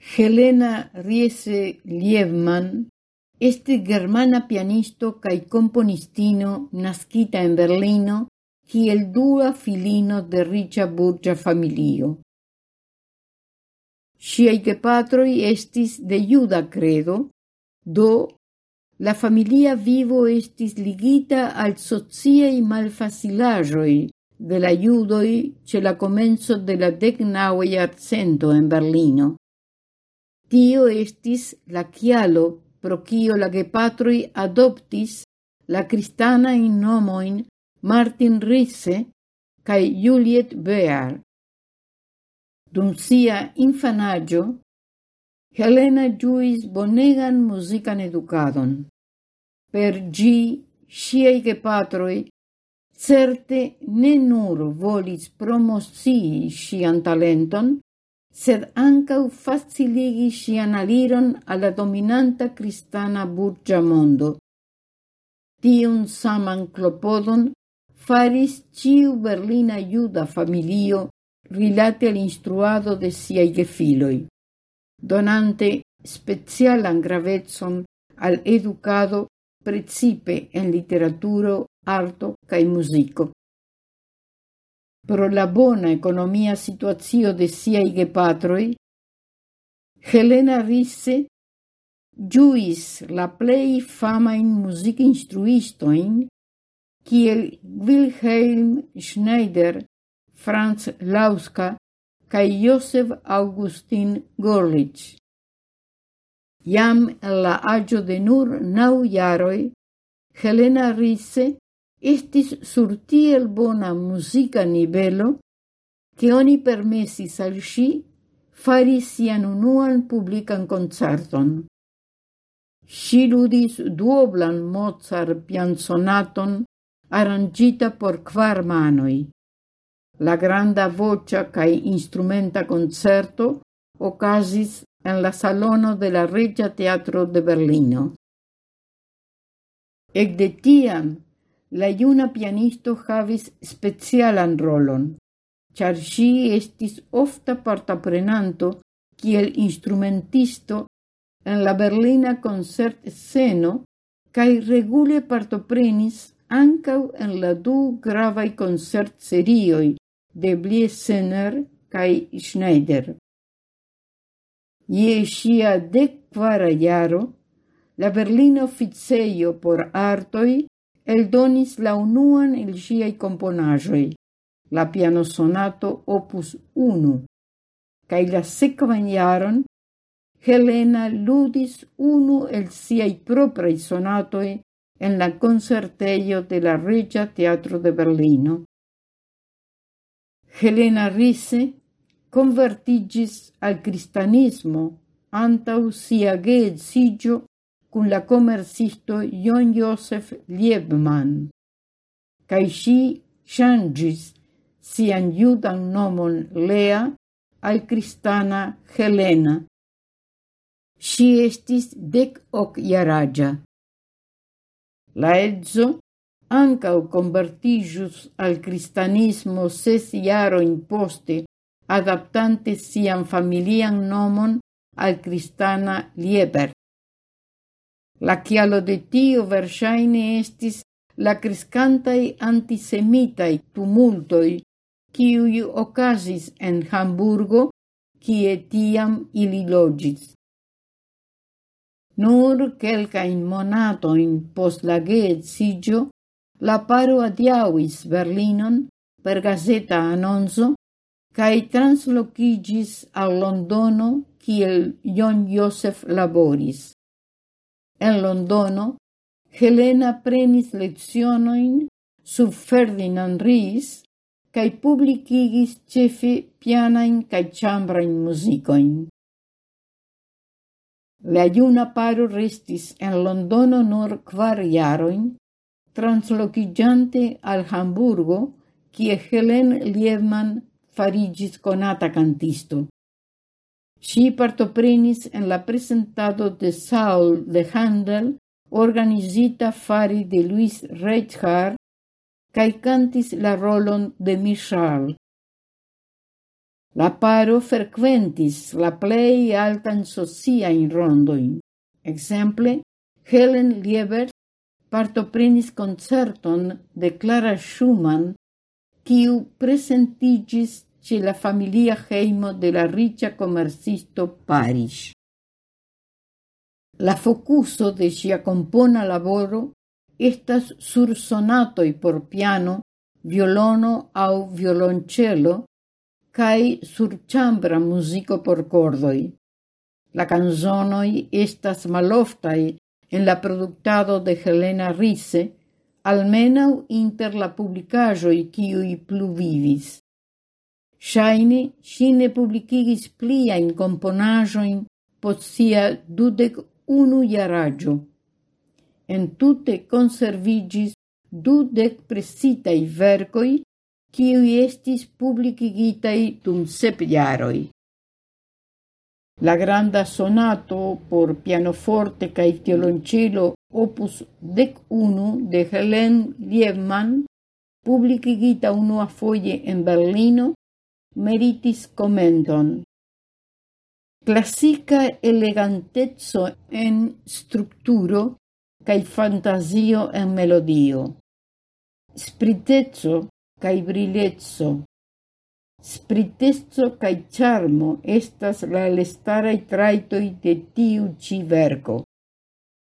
Helena Riese Liebman, este germana pianisto cae componistino nascita en Berlino el dua filino de Richa Burgia familio. Ŝiaj patroi estis de juda credo, do la familia vivo estis ligita al sociei malfacilajoi de la judoi ce la comenzo de la decnaue jarcento en Berlino. Tio estis la chialo pro cio la gepatroi adoptis la kristanajn nomoin Martin Risse cae Juliet Bear. Dum sia infanaggio, Helena ĝuis bonegan musican educadon. Per gi, ŝiaj gepatroi, certe ne nur volis promosii sian talenton, sed ancau faciligi sian aliron alla dominanta cristana burgia mondo. Tiun saman clopodon faris ciu berlina iuda familio rilate al instruado de siai gefiloi, donante specialan gravetson al educado precipe en literaturo, arto cae musico. Pro la bona economia situazio de siai gepatroi, Helena Risse giuis la plei fama in music instruistoin kiel Wilhelm Schneider, Franz Lauska kai Josef Augustin Gorlich. Iam en la agio de nur nau jaroi, Helena Risse estis sur tiel bona musica nivelo che oni permesis al sci fari sian unuan publican concerton. Si ludis duoblan Mozart pianzonaton arrangita por kvar manoi. La granda vocia cae instrumenta concerto ocasis en la salono de la Regia Teatro de Berlino. Ec de tiam la iuna pianisto havis specialan rolon, char si estis ofta partaprenanto kiel instrumentisto en la berlina concert seno cae regule partoprenis ancau en la du gravai concert serioi de Bliesener cae Schneider. Je ŝia dekkvara iaro, la Berlina officeio por artoi eldonis la unuan el giai componajoi, la pianosonato opus 1, kaj la sequan jaron Helena ludis unu el siai proprei sonatoi en la concerteio de la Regia Teatro de Berlino. Helena Risse convertigis al cristianismo antau sia geedzigio cun la comercisto John Joseph Liebman, kaj si changis sian judan nomon Lea al cristana Helena. Si estis dec ok iaragia. La edzo ancau convertijus al cristianismo ses jarojn poste, adaptante sian familian nomon al cristana Liebert. La chialo de tio versaine estis la crescantai antisemitai tumultoi kiui ocasis en Hamburgo, kie tiam ili logis. Nur quelcain monatoin post la geedzigio, la paro adiauis Berlinon per gazeta annonzo cae translocigis al Londono kiel John Joseph laboris. En Londono, Helena prenis lecionoin sub Ferdinand Ries cae publicigis cefe pianain cae chambrain musicoin. La iuna paro restis en Londono nur kvar iaroin, translocigiante al Hamburgo, kie Helen Liebman farigis conata cantisto. Si partoprenis en la presentado de Saul de Handel, organizita fari de Luis Reichhardt, cae cantis la rolon de Michal. La paro frequentis la plei altan sociain rondoin. Exemple, Helen Liebert partoprenis concerton de Clara Schumann, quiu presentigis la familia hejmo de la riĉa komercisto Parish. La fokuso de ŝia kompona laboro estas sur sonatoj por piano, violono aŭ violoncello, kaj sur ĉambra muziko por kordoj. La canzonoj estas maloftai en la productado de Helena Rice, almenaŭ inter la publikaĵoj kiuj pluvivis. Ŝajne si ne publicigis plia in componajoin pot sia dudec unu iaragio. En tutte conservigis dudec presitai vercoi quiui estis publicigitai dum sep iaroi. La granda sonato por pianoforte cae violoncello opus 11 de Helen Liebman, publikigita unuafoje en Berlino, meritis commenton. Classica elegantezzo en structuro cae fantasio en melodio. Spritezzo cae brilezzo. Spritezzo cae charmo estas la lestarai traitoi de tiu ci verco.